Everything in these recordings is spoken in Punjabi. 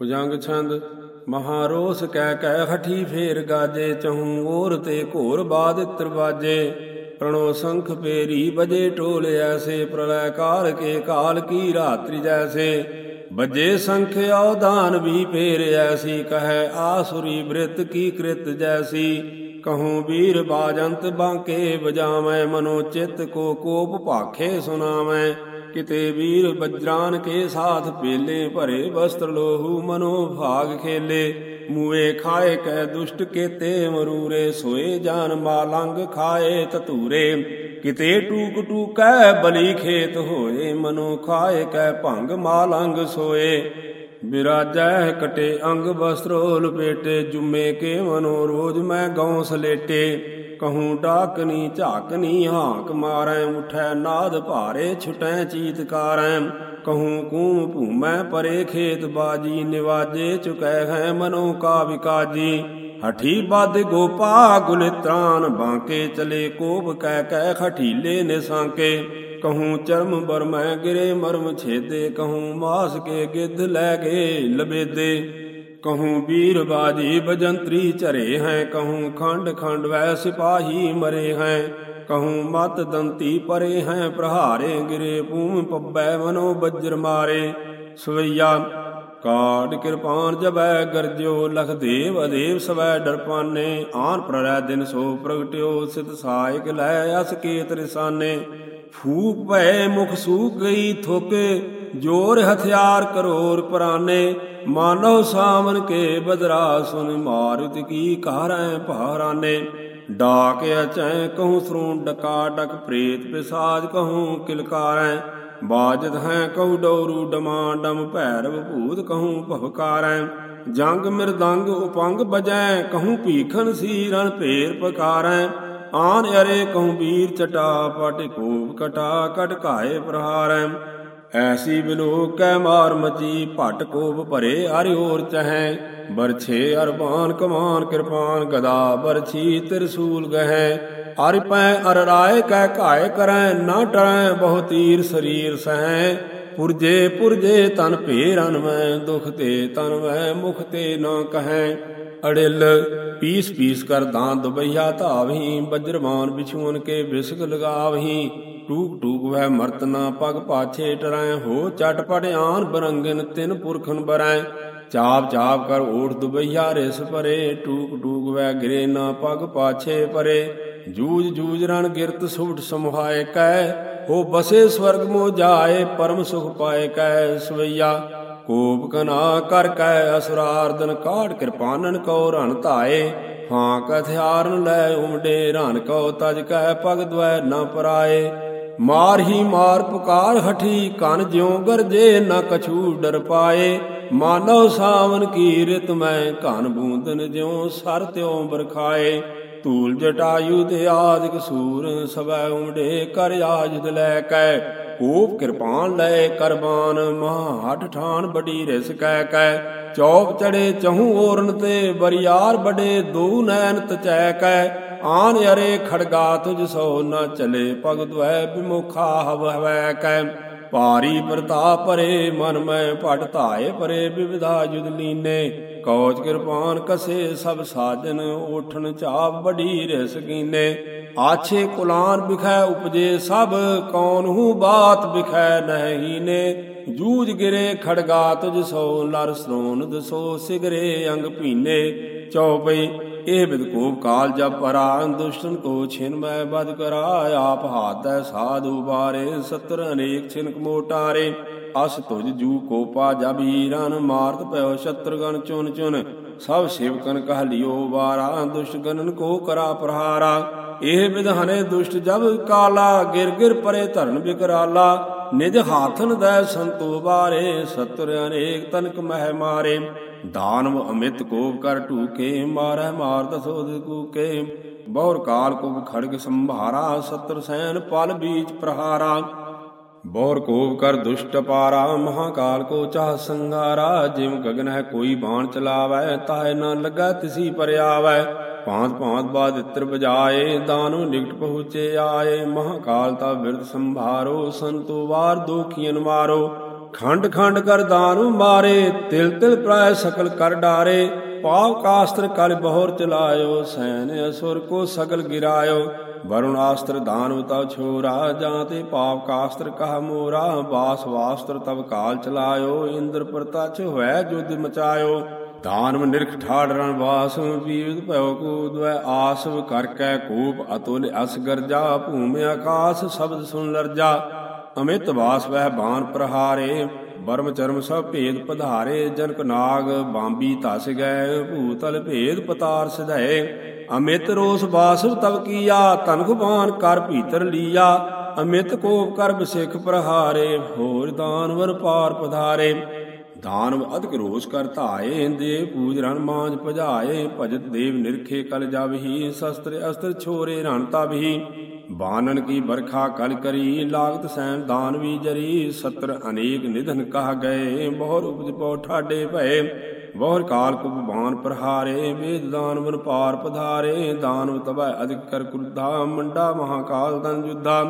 ਭੁਜੰਗ ਛੰਦ, ਮਹਾਰੋਸ ਕਹਿ ਕਹਿ ਹਠੀ ਫੇਰ ਗਾਜੇ, ਚਹੂ ਔਰ ਤੇ ਘੋਰ ਬਾਦ ਇਤਰ ਪ੍ਰਣੋ ਸੰਖ ਪੇਰੀ ਬਜੇ ਟੋਲ ਐਸੇ, ਪ੍ਰਲੈ ਕਾਲ ਕੇ ਕਾਲ ਕੀ ਰਾਤਰੀ ਜੈਸੇ। ਬਜੇ ਸੰਖ ਔਦਾਨ ਵੀ ਫੇਰ ਐਸੀ, ਕਹੈ ਆਸੁਰੀ ਬ੍ਰਿਤ ਕੀ ਕ੍ਰਿਤ ਜੈਸੀ। ਕਹੂੰ ਵੀਰ ਬਾਜੰਤ ਬਾਂਕੇ ਬਜਾਵੇਂ ਮਨੋ ਚਿਤ ਕੋ ਕੋਪ ਭਾਖੇ ਸੁਨਾਵੇਂ ਕਿਤੇ ਵੀਰ ਬਜਰਾਨ ਕੇ ਸਾਥ ਪੇਲੇ ਭਰੇ ਵਸਤਰ ਲੋਹੂ ਮਨੋ ਭਾਗ ਖੇਲੇ ਮੂਏ ਖਾਏ ਕੈ ਦੁਸ਼ਟ ਕੇਤੇ ਮਰੂਰੇ, ਸੋਏ ਜਾਨ ਮਾਲੰਗ ਖਾਏ ਤਤੂਰੇ ਕਿਤੇ ਟੂਕ ਟੂਕੈ ਬਲੀ ਖੇਤ ਹੋਏ, ਮਨੋ ਖਾਏ ਕੈ ਭੰਗ ਮਾਲੰਗ ਸੋਏ। ਬਿਰਾਜੈ ਕਟੇ ਅੰਗ ਬਸਤਰੋ ਲਪੇਟੇ ਜੁਮੇ ਕੇ ਮਨੋ ਰੋਜ ਮੈਂ ਗਉ ਸਲੇਟੇ ਕਹੂੰ ਡਾਕਨੀ ਝਾਕਨੀ ਹਾਂਕ ਮਾਰੈ, ਉਠੈ ਨਾਦ ਭਾਰੇ, ਛੁਟੈ ਚੀਤਕਾਰੈ। ਕਹੂੰ ਕੂਮ ਭੂਮੈ ਪਰੇ, ਖੇਤ ਬਾਜੀ, ਨਿਵਾਜੇ ਚੁਕੈ ਹੈ ਮਨੋ ਕਾ ਵਿਕਾਜੀ ਹਠੀ ਬਦ ਗੋਪਾ ਗੁਲਿਤਰਾਨ ਬਾਂਕੇ, ਚਲੇ ਕੋਪ ਕਹਿ ਕਹਿ ਖਠੀਲੇ ਨੇ ਕਹੂੰ ਚਰਮ ਬਰਮੈ ਗਿਰੇ ਮਰਮ ਛੇਦੇ, ਕਹੂੰ ਮਾਸ ਕੇ ਗਿੱਧ ਲੈ ਗਏ ਲਬੇਦੇ। ਕਹੂੰ ਵੀਰ ਬਾਜੀ ਬਜੰਤਰੀ ਝਰੇ ਹੈ, ਕਹੂੰ ਖੰਡ ਖੰਡ ਵੈ ਸਿਪਾਹੀ ਮਰੇ ਹੈ, ਕਹੂੰ ਮਤ ਦੰਤੀ ਪਰੇ ਹੈ, ਪ੍ਰਹਾਰੇ ਗਿਰੇ ਪੂਮ ਪੱਬੈ ਮਨੋ ਬੱਜਰ ਮਾਰੇ। ਸਵਈਆ ਕਾਟ ਕਿਰਪਾਨ ਜਬੈ ਗਰਜਿਓ ਲਖ ਦੇਵ ਅਦੇਵ ਸਵੈ ਡਰਪਾਨੇ ਆਨ ਪ੍ਰਰੈ ਦਿਨ ਸੋ ਪ੍ਰਗਟਿਓ, ਸਿਤ ਸਾਇਕ ਲੈ ਅਸ ਕੇ ਤ੍ਰਿਸਾਨੇ ਫੂਕ ਭੈ ਮੁਖ ਸੂਕ ਗਈ ਥੋਕੇ ਜੋਰ ਹਥਿਆਰ ਕਰੋਰ ਪ੍ਰਾਨੇ, ਮਾਨਵ ਸਾਮਨ ਕੇ ਬਦਰਾ ਸੁਨ ਮਾਰੁਤ ਕੀ ਕਾਰੈ ਭਾਰਾਨੇ। ਡਾਕ ਅਚੈ ਕਹੂੰ ਸਰੂਣ ਡਕਾ ਡਕ ਪ੍ਰੇਤ ਪਿਸਾਜ ਕਹੂੰ ਕਿਲਕਾਰੈ। ਬਾਜਤ ਹੈ ਕਹੂ ਡੋਰੂ ਡਮਾ ਡਮ ਭੈਰਵ ਭੂਤ ਕਹੂੰ ਭਵਕਾਰੈ। ਜੰਗ ਮਿਰਦੰਗ ਉਪੰਗ ਬਜੈ ਕਹੂੰ ਭੀਖਨ ਸੀ ਰਣ ਭੇਰ ਪਕਾਰੈ। ਆਨ ਅਰੇ ਕਹੂੰ ਵੀਰ ਚਟਾ ਪਟ ਕੋਪ ਕਟਾ ਕਟ ਪ੍ਰਹਾਰੈ। ਐਸੀ ਬਿਲੋਕ ਕੈ ਮਾਰ ਮਚੀ, ਭਟ ਕੋਪ ਭਰੇ ਹਰਿ ਹੋਰ ਚਹੈ। ਬਰਛੇ ਅਰਬਾਨ ਕਮਾਨ ਕਿਰਪਾਨ, ਗਦਾ ਬਰਛੀ ਤਿਰਸੂਲ ਗਹਿ। ਅਰਿ ਪੈ ਅਰ ਰਾਏ ਕਹਿ ਘਾਏ ਕਰੈ, ਨਾ ਟਰੈ ਬਹੁ ਤੀਰ ਸਰੀਰ ਸਹੈ। ਪੁਰਜੇ ਪੁਰਜੇ ਤਨ ਭੇਰਨ ਮੈਂ ਦੁਖ ਤੇ ਤਨ ਮੈਂ ਮੁਖ ਤੇ ਨਾ ਕਹੈ। ਅੜਿਲ ਪੀਸ ਪੀਸ ਕਰ ਦਾਂ ਦੁਬਈਆ ਧਾਵਹੀ, ਬਜਰਮਾਨ ਬਿਛੂਨ ਕੇ ਬਿਸਕ ਲਗਾਵਹੀ। ਟੂਕ ਟੂਕ ਵੈ ਮਰਤ ਨਾ ਪਗ ਪਾਛੇ ਟਰੈ ਹੋ ਚਟਪਟ ਆਨ ਬਰੰਗਨ ਤਿਨ ਪੁਰਖਨ ਬਰੈ। ਚਾਪ ਚਾਪ ਕਰ ਓਠ ਦੁਬਈਆ ਰਿਸ ਪਰੇ, ਟੂਕ ਟੂਕ ਵੈ ਗਿਰੇ ਨਾ ਪਗ ਪਾਛੇ ਪਰੇ। ਜੂਜ ਜੂਜ ਰਣ ਗਿਰਤ ਸੁਭਟ ਸਮਹਾਏ ਕੈ, ਹੋ ਬਸੇ ਸਵਰਗ ਮੋ ਜਾਏ ਪਰਮ ਸੁਖ ਪਾਏ ਕੈ ਸਵਈਆ। ਕੋਪ ਕਨਾ ਕਰ ਕੈ ਅਸੁਰਾਰਦਨ ਕਾੜ ਕਿਰਪਾਨਨ ਕੋ ਰਣ ਧਾਏ। ਹਾਂ ਕਥਿਆਰਨ ਲੈ ਉਮਡੇ ਰਣ ਕੋ ਤਜ ਕੈ ਪਗ ਦਵੈ ਨਾ ਪਰਾਏ। ਮਾਰ ਹੀ ਮਾਰ ਪੁਕਾਰ, ਹਠੀ ਕਨ ਜਿਉ ਗਰਜੇ ਨਾ ਕਛੂ ਡਰ ਪਾਏ। ਮਾਨਵ ਸਾਵਨ ਕੀ ਰਿਤ ਮੈਂ ਘਨ ਬੂੰਦਨ ਜਿਉ ਸਰ ਤਿਉ ਬਰਖਾਏ। ਧੂਲ ਜਟਾਯੂ ਤੇ ਆਦਿਕ ਸੂਰ ਸਵੈ ਉਮੜੇ ਕਰ ਆਜਦ ਲੈ ਕੈ। ਕੋਪ ਕਿਰਪਾਨ ਲੈ ਕਰਬਾਨ ਮਹਾ ਹਟ ਠਾਨ ਬੜੀ ਰਿਸ ਕਹਿ ਕੈ। ਚੌਪ ਚੜੇ ਚਹੂ ਓਰਨ ਤੇ ਬਰਿਆਰ ਬੜੇ ਦੋ ਨੈਣ ਤਚੈ ਕੈ। ਆਨ ਅਰੇ ਖੜਗਾ ਤੁਜ ਸੋ ਨਾ ਚਲੇ, ਭਗਤ ਦਵੈ ਬਿਮੁਖਾ ਹਵ ਹਵੈ ਕੈ। ਭਾਰੀ ਪ੍ਰਤਾਪ ਪਰੇ ਮਨ ਮੈਂ ਪਟ ਧਾਏ, ਪਰੇ ਵਿਵਿਧਾ ਜੁਦ ਲੀਨੇ। ਕੌਚ ਕਿਰਪਾਨ ਕਸੇ ਸਭ ਸਾਜਨ ਉਠਣ ਚਾਪ ਬੜੀ ਰਿਸ ਕੀਨੇ। ਆਛੇ ਕੁਲਾਨ ਬਿਖੈ ਉਪਜੇ ਸਭ, ਕੌਣ ਹੂ ਬਾਤ ਬਿਖੈ ਨਹੀਂ ਨੇ ਜੂਝ ਗਿਰੇ ਖੜਗਾ ਤੁਜ ਸੋ ਲਰ ਸ੍ਰੋਨ ਦਸੋ ਸਿਗਰੇ ਅੰਗ ਭੀਨੇ। ਚਉਪਈ ਇਹ ਬਿਦਕੋਪ ਕਾਲ ਜਬ ਪਰਾ ਦੁਸ਼ਟਨ ਕੋ ਛਿਨ ਮੈਂ ਬਦ ਕਰਾ ਆਪ ਹਾਤੈ ਸਾਧੂ ਬਾਰੇ, ਸਤਰ ਅਨੇਕ ਛਿਨਕ ਮੋਟਾਰੇ। ਅਸ ਤੁਜ ਜੂ ਕੋ ਪਾ ਜਬ ਹੀਰਨ, ਮਾਰਤ ਪਇਓ ਸ਼ਤਰਗਨ ਚੁਨ ਚੁਨ। ਸਭ ਸੇਵਕਨ ਕਹ ਲਿਓ ਵਾਰਾ, ਦੁਸ਼ਟ ਗਨਨ ਕੋ ਕਰਾ ਪ੍ਰਹਾਰਾ। ਇਹ ਵਿਧਾਨੇ ਦੁਸ਼ਟ ਜਬ ਕਾਲਾ, ਗਿਰ ਗਿਰ ਪਰੇ ਧਰਨ ਬਿਕਰਾਲਾ ਨਿਜ ਹਾਥਨ ਦੈ ਸੰਤੋ ਬਾਰੇ, ਸਤਰ ਅਨੇਕ ਤਨਕ ਮਹਿ ਮਾਰੇ। ਦਾਨਵ ਅਮਿਤ ਕੋਪ ਕਰ ਢੂਕੇ, ਮਾਰੈ ਮਾਰ ਦਸੋਦ ਕੂਕੇ। ਬਹੁਰ ਕਾਲ ਕੋ ਖੜਗ ਸੰਭਾਰਾ, ਸਤਰ ਸੈਨ ਪਲ ਬੀਚ ਪ੍ਰਹਾਰਾ। ਬੌਰ ਕੋਪ ਕਰ ਦੁਸ਼ਟ ਪਾਰਾ, ਮਹਾਕਾਲ ਕੋ ਚਾਹ ਸੰਗਾਰਾ ਜਿਮ ਗਗਨ ਹੈ ਕੋਈ ਬਾਣ ਚਲਾਵੈ ਤਾਏ ਨਾ ਲੱਗਾ ਤਿਸੀ ਪਰਿਆਵੈ। ਭਾਂਤ ਭਾਂਤ ਬਾਦ ਇਤਰ ਬਜਾਏ, ਦਾਨੋ ਨਿਕਟ ਪਹੁੰਚੇ ਆਏ। ਮਹਾਕਾਲ ਤਾ ਬਿਰਦ ਸੰਭਾਰੋ, ਸੰਤੋ ਵਾਰ ਦੋਖੀਨ ਮਾਰੋ ਖੰਡ ਖੰਡ ਕਰ ਦਾਨੁ ਮਾਰੇ, ਤਿਲ ਤਿਲ ਪ੍ਰਾਇ ਸਕਲ ਕਰ ਡਾਰੇ। ਪਾਵ ਕਾਸਤਰ ਕਲ ਬਹੁਰ ਚਲਾਇਓ, ਸੈਨ ਅਸੁਰ ਕੋ ਸਗਲ ਗਿਰਾਇਓ। ਵਰੁਣ ਆਸਤਰ ਦਾਨਵ ਤਵ ਛੋਰਾ, ਜਾਂ ਤੇ ਪਾਪ ਕਾਸਤਰ ਕਹ ਮੋਰਾ। ਬਾਸ ਵਾਸਤਰ ਤਵ ਕਾਲ ਚਲਾਇਓ, ਇੰਦਰ ਪ੍ਰਤਛ ਹੋਇ ਜੁਦ ਮਚਾਇਓ। ਦਾਨਵ ਨਿਰਖ ਠਾੜ ਰਣ ਵਾਸ ਵੀਦ ਭਇਓ ਕੋ ਦਵੈ ਆਸਵ ਕਰ ਕੈ ਕੂਪ ਅਤੁਲ ਅਸ ਗਰਜਾ, ਭੂਮਿ ਆਕਾਸ, ਸ਼ਬਦ ਸੁਨ ਲਰਜਾ। ਅਮਿਤ ਵਾਸ ਵਹਿ ਬਾਣ ਪ੍ਰਹਾਰੇ, ਬਰਮ ਚਰਮ ਸਭ ਭੇਦ ਪਧਾਰੇ, ਜਨਕ ਨਾਗ ਬਾਂਬੀ ਧਸ ਗਏ, ਭੂਤਲ ਭੇਦ ਪਤਾਰ ਸਿਧਾਏ। ਅਮਿਤ ਰੋਸ ਬਾਸਵ ਤਵ ਕੀਆ ਤਨਖ ਬਾਣ ਕਰ ਭੀਤਰ ਲੀਆ। ਅਮਿਤ ਕੋਪ ਕਰ ਬਸਿਖ ਪ੍ਰਹਾਰੇ, ਹੋਰ ਦਾਨਵਰ ਪਾਰ ਪਧਾਰੇ। ਦਾਨਵ ਅਧਿਕ ਰੋਸ ਕਰ ਧਾਏ, ਦੇ ਪੂਜ ਰਣ ਮਾਂਜ ਭਜਾਏ, ਭਜਤ ਦੇਵ ਨਿਰਖੇ ਕਲ ਜਬਹੀ ਸ਼ਸਤਰ ਅਸਤਰ ਛੋਰੇ ਰਣ ਤਬਹੀ ਬਾਨਨ ਕੀ ਬਰਖਾ ਕਲ ਕਰੀ, ਲਾਗਤ ਸੈਨ ਦਾਨਵੀ ਜਰੀ, ਸਤਰ ਅਨੇਕ ਨਿਧਨ ਕਹ ਗਏ, ਬਹੁਰ ਉਪਜ ਪਉ ਠਾਡੇ ਭਏ। ਬਹੁਰ ਕਾਲ ਕੁਪ ਬਾਣ ਪ੍ਰਹਾਰੇ, ਵੇਦ ਦਾਨਵਨ ਪਾਰ ਪਧਾਰੇ ਦਾਨਵ ਤਬੈ ਅਧਿਕ ਕਰ ਕੁਰਧਾ, ਮੰਡਾ ਮਹਾਕਾਲ ਦਨ ਜੁਧਾ।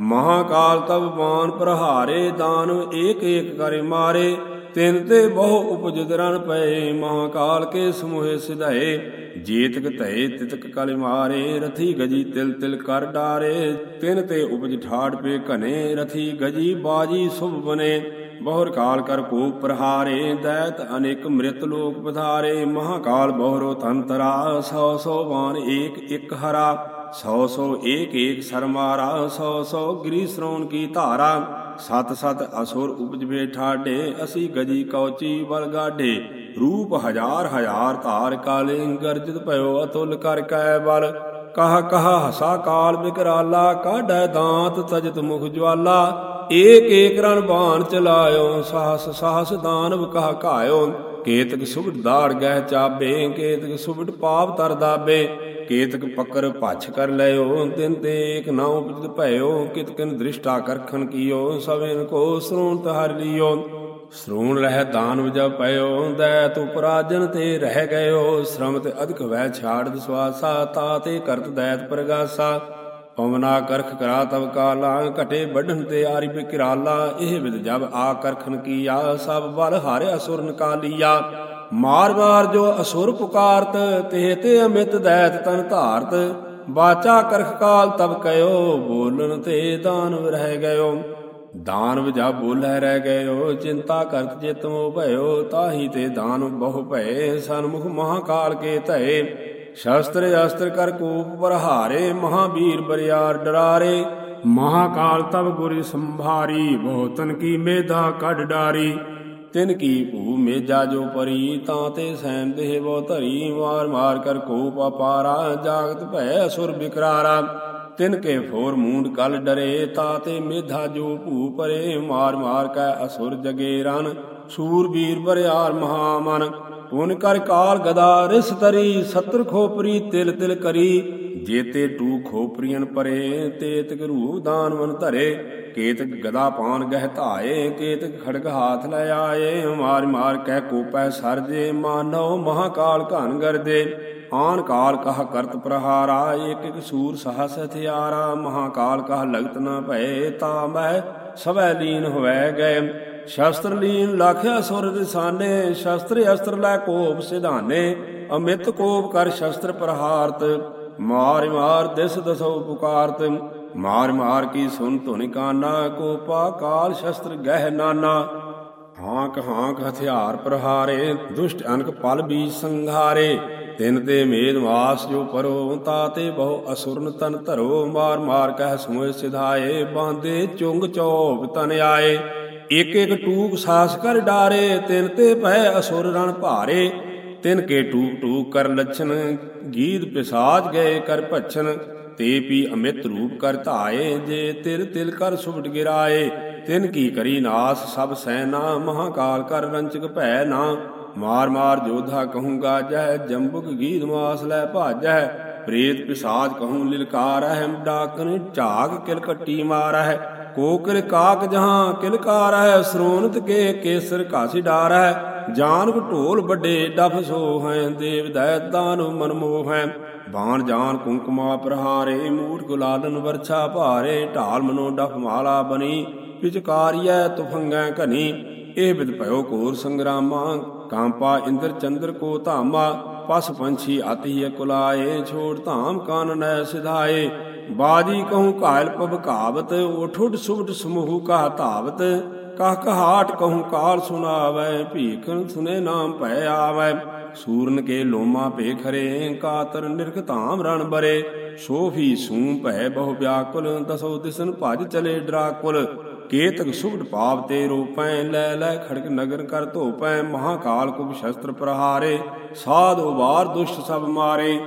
ਮਹਾਕਾਲ ਤਬ ਬਾਣ ਪ੍ਰਹਾਰੇ ਦਾਨਵ ਏਕ ਏਕ ਕਰੇ ਮਾਰੇ। ਤਿਨ ਤੇ ਬਹੁ ਉਪਜਿਤ ਰਨ ਪਏ, ਮਹਾਕਾਲ ਕੇ ਸਮੂਹੇ ਸਿਧਾਏ। ਜੀਤਕ ਧਏ, ਤਿਤਕ ਕਲ ਮਾਰੇ, ਰਥੀ ਗਜੀ ਤਿਲ ਤਿਲ ਕਰ ਡਾਰੇ। ਤਿਨ ਤੇ ਉਪਜ ਠਾੜ ਪੇ ਘਨੇ, ਰਥੀ ਗਜੀ ਬਾਜੀ ਸੁਭ ਬਨੇ। ਬਹੁਰ ਕਾਲ ਕਰ ਕੋ ਪ੍ਰਹਾਰੇ, ਦੈਤ ਅਨੇਕ ਮ੍ਰਿਤ ਲੋਕ ਪਧਾਰੇ। ਮਹਾਕਾਲ ਬਹੁਰੋ ਤੰਤਰਾ ਸੋ ਸੋ ਬਾਣ ਏਕ ਇਕ ਹਰਾ। ਸੌ ਸੌ ਏਕ ਏਕ ਸਰਮਾਰਾ ਸੌ ਸੌ ਗ੍ਰੀ ਸ਼੍ਰੋਣ ਕੀ ਧਾਰਾ। ਸਤ ਸਤ ਅਸੁਰ ਉਪਜਵੇ ਠਾਡੇ, ਅਸੀਂ ਗਜੀ ਕੌਚੀ ਬਲ ਗਾਢੇ। ਰੂਪ ਹਜ਼ਾਰ ਹਜ਼ਾਰ ਧਾਰ ਕਾਲੇ, ਗਰਜਿਤ ਭਇਓ ਅਤੁਲ ਕਰ ਕੈ ਬਲ। ਕਹ ਕਹ ਹਸਾ ਕਾਲ ਬਿਕਰਾਲਾ, ਕਾਢੈ ਦਾੰਤ ਤਜਤ ਮੁਖ ਜਵਾਲਾ। ਏਕ ਏਕ ਰਣ ਬਾਣ ਚਲਾਇਓ, ਸਾਹਸ ਸਾਹਸ ਦਾਨਵ ਕਹ ਘਾਇਓ। ਕੇਤਕ ਸੁਭਟ ਦਾੜ ਗਹਿ ਚਾਬੇ, ਕੇਤਕ ਸੁਭਟ ਪਾਪ ਤਰ ਦਾਬੇ। ਕੇਤਕ ਪਕਰ ਭਛ ਕਰ ਲਿਓ ਤਿਨ ਤੇ ਏਕ ਨਾ ਉਪਜਿਤ ਭਇਓ ਕਿਤਕਨ ਦ੍ਰਿਸ਼ਟਾ ਕਰਖਨ ਕੀਓ ਸਵੇਨ ਕੋ ਸਰੂਣ ਤਹਰ ਲਿਓ। ਸਰੂਣ ਰਹਿ ਦਾਨਵ ਜਬ ਪਇਓ ਦੈ ਤੂ ਤੇ ਰਹਿ ਗਇਓ। ਸ਼ਰਮ ਅਧਿਕ ਵੈ ਛਾੜ ਦਸਵਾਸਾ ਤਾ ਤੇ ਕਰਤ ਦੈਤ ਪ੍ਰਗਾਸਾ। ਪਵਨਾ ਕਰਖ ਕਰਾ ਤਵ ਕਾਲਾ, ਘਟੇ ਵੱਢਣ ਤੇ ਆਰਿ ਬਿਕਰਾਲਾ ਇਹ ਵਿਦ ਜਬ ਆ ਕਰਖਨ ਕੀਆ, ਸਭ ਬਲ ਹਾਰਿਆ ਸੁਰ ਨਿਕਾਲੀਆ। ਮਾਰ ਮਾਰ ਜੋ ਅਸੁਰ ਪੁਕਾਰਤ ਤੇ ਤੇ ਅਮਿਤ ਦੈਤ ਤਨ ਧਾਰਤ। ਬਾਚਾ ਕਰਖ ਕਾਲ ਤਬ ਕਯੋ ਬੋਲਨ ਤੇ ਦਾਨਵ ਰਹਿ ਗਇਓ। ਦਾਨਵ ਜਾ ਬੋਲੇ ਰਹਿ ਗਇਓ, ਚਿੰਤਾ ਕਰਤ ਜਿਤ ਭਇਓ, ਤਾਹੀ ਤੇ ਦਾਨਵ ਬਹੁ ਭਏ। ਸਨਮੁਖ ਮਹਾਕਾਲ ਕੇ ਧਏ, ਸ਼ਸਤਰ ਅਸਤਰ ਕਰ ਕੋਪ ਪ੍ਰਹਾਰੇ, ਮਹਾਬੀਰ ਬਰਿਆਰ ਡਰਾਰੇ। ਮਹਾਕਾਲ ਤਬ ਗੁਰੀ ਸੰਭਾਰੀ, ਬਹੁਤਨ ਕੀ ਮੇਧਾ ਕੱਢ ਡਾਰੀ। ਤਿਨ ਕੀ ਭੂ ਮੇਜਾ ਜੋ ਪਰੀ, ਤਾਂ ਤੇ ਸੈਨ ਦੇਹ ਬੋ ਧਰੀ ਮਾਰ ਮਾਰ ਕਰ ਕੋਪ ਅਪਾਰਾ, ਜਾਗਤ ਭੈ ਅਸੁਰ ਬਿਕਰਾਰਾ। ਤਿਨ ਕੇ ਫੋਰ ਮੂੰਡ ਕਲ ਡਰੇ, ਤਾ ਤੇ ਮੇਧਾ ਜੋ ਭੂ ਪਰੇ, ਮਾਰ ਮਾਰ ਕੈ ਅਸੁਰ ਜਗੇ ਰਨ ਸੂਰਬੀਰ ਬਰਿਆਰ ਮਹਾਮਨ ਪੁਨ ਕਰ ਕਾਲ ਗਦਾ ਰਿਸ ਤਰੀ ਸਤਰ ਖੋਪਰੀ ਤਿਲ ਤਿਲ ਕਰੀ। ਜੇਤੇ ਟੂ ਖੋਪਰੀਆਂ ਪਰੇ, ਤੇਤਕ ਰੂਪ ਦਾਨਵਨ ਧਰੇ, ਕੇਤਕ ਗਦਾ ਪਾਨ ਗਹਿ ਧਾਏ, ਕੇਤਕ ਖੜਗ ਹਾਥ ਲੈ ਆਏ, ਮਾਰ ਮਾਰ ਕਹਿ ਕੋਪੈ ਸਰਜੇ ਮਾਨੋ ਮਹਾਕਾਲ ਘਨ ਗਰਦੇ ਆਨ ਕਾਲ ਕਹ ਕਰਤ ਪ੍ਰਹਾਰਾ, ਏਕ ਇਕ ਸੂਰ ਸਹਸ ਹਥਿਆਰਾ, ਮਹਾਕਾਲ ਕਹ ਲਗਤ ਨ ਭਏ, ਤਾ ਮੈਂ ਸਵੈ ਲੀਨ ਹੋਇ ਗਏ। ਸ਼ਸਤਰ ਲੀਨ ਲਖ ਅਸੁਰ ਰਸਾਨੇ ਸ਼ਸਤਰ ਅਸਤਰ ਲੈ ਕੋਪ ਸਿਧਾਨੇ, ਅਮਿਤ ਕੋਪ ਕਰ ਸ਼ਸਤਰ ਪ੍ਰਹਾਰਤ। ਮਾਰ ਮਾਰ ਦਿਸ ਦਸੋ ਪੁਕਾਰਤ ਮਾਰ ਮਾਰ ਕੀ ਸੁਨ ਧੁਨ ਕਾਨਾ, ਕੋਪਾ ਕਾਲ ਸ਼ਸਤਰ ਗਹਿ ਨਾਨਾ। ਹਾਂਕ ਹਾਂਕ ਹਥਿਆਰ ਪ੍ਰਹਾਰੇ, ਦੁਸ਼ਟ ਅਨਕ ਪਲ ਬੀ ਸੰਘਾਰੇ। ਤਿਨ ਤੇ ਮੇਦ ਵਾਸ ਜੋ ਪਰੋ, ਤਾ ਤੇ ਬਹੁ ਅਸੁਰਨ ਤਨ ਧਰੋ। ਮਾਰ ਮਾਰ ਕਹਿ ਸਮੋਏ ਸਿਧਾਏ, ਬਾਂਦੇ ਚੁੰਗ ਚੋਬ ਤਨ ਆਏ। ਇਕ ਇਕ ਟੂਕ ਸਾਸ ਕਰ ਡਾਰੇ, ਤਿਨ ਤੇ ਭੈ ਅਸੁਰ ਰਣ ਭਾਰੇ। ਤਿਨ ਕੇ ਟੂਕ ਟੂਕ ਕਰ ਲੱਛਣ, ਗੀਤ ਪਿਸਾਜ ਗਏ ਕਰ ਭਛਨ ਤੇ ਪੀ ਅਮਿਤ ਰੂਪ ਕਰ ਧਾਏ, ਜੇ ਤਿਲ ਤਿਲ ਕਰ ਸੁਭਟ ਗਿਰਾਏ, ਤਿਨ ਕੀ ਕਰੀ ਨਾਸ, ਸਭ ਸੈਨਾ, ਮਹਾਕਾਲ ਕਰ ਰੰਚਕ ਭੈ ਨਾ, ਮਾਰ ਮਾਰ ਜੋਧਾ ਕਹੂੰਗਾ ਜਹ ਜੰਬੁਕ ਗੀਤ ਮਾਸ ਲੈ ਭਾਜੈ, ਪ੍ਰੇਤ ਪਿਸਾਜ ਕਹੂੰ ਲਿਲਕਾਰ ਹੈ ਡਾਕਨ, ਝਾਗ ਕਿਲ ਕੱਟੀ ਮਾਰ ਹੈ ਕੋਕਰ ਕਾਕ ਜਹਾਂ ਕਿਲਕਾਰ ਹੈ ਸਰੋਨਤ ਕੇ ਕੇਸਰ ਘਾਸੀ ਡਾਰ ਹੈ ਜਾਨ ਢੋਲ ਵੱਡੇ ਡਫ ਸੋ ਹੈ ਦੇਵ ਦੈਤ ਦਾਨੁ ਮਨ ਮੋਹ। ਹੈ ਬਾਣ ਜਾਨ ਕੁੰਕਮਾ ਪ੍ਰਹਾਰੇ ਮੂਠ ਗੁਲਾਲਨ ਵਰਛਾ ਭਾਰੇ। ਢਾਲ ਮਨੋ ਡਫ ਮਾਲਾ ਬਣੀ, ਵਿਚਕਾਰੀਐ ਤੁਫੰਗੈ ਘਨੀ। ਇਹ ਬਿਦ ਭਇਓ ਕੋਰ ਸੰਗਰਾਮਾ, ਕਾਂਪਾ ਇੰਦਰ ਚੰਦਰ ਕੋ ਧਾਮਾ। ਪਸ ਪੰਛੀ ਅਤਿ ਕੁਲਾਏ ਛੋੜ ਧਾਮ ਕਾਨ ਨੈ ਸਿਧਾਏ। ਬਾਜੀ ਕਹੂੰ ਘਾਇਲ ਪਬ ਕਾਵਤ ਉਠੁਡ ਸੁਭਟ ਸਮੂਹ ਕਾ ਧਾਵਤ। ਕਹ ਕਹਾਟ ਕਹੂੰ ਕਾਲ ਸੁਨਾਵੈ ਭੀਖਨ ਸੁਨੇ ਨਾਮ ਭੈ ਆਵੈ। ਸੂਰਨ ਕੇ ਲੋਮਾ ਭੇ ਖਰੇ, ਕਾਤਰ ਨਿਰਖ ਧਾਮ ਰਣ ਬਰੇ। ਸੋਫੀ ਸੂ ਭੈ ਬਹੁ ਵਿਆਕੁਲ, ਦਸੋ ਦਿਸਨ ਭਜ ਚਲੇ ਡਰਾਕੁਲ। ਕੇਤਕ ਸੁਭਟ ਪਾਪ ਤੇ ਰੂਪੈ, ਲੈ ਲੈ ਖੜਕ ਨਗਰ ਕਰ ਧੋਪੈ। ਮਹਾਕਾਲ ਕੁਬ ਸ਼ਸਤਰ ਪ੍ਰਹਾਰੇ, ਸਾਧ ਉਬਾਰ ਦੁਸ਼ਟ ਸਭ ਮਾਰੇ।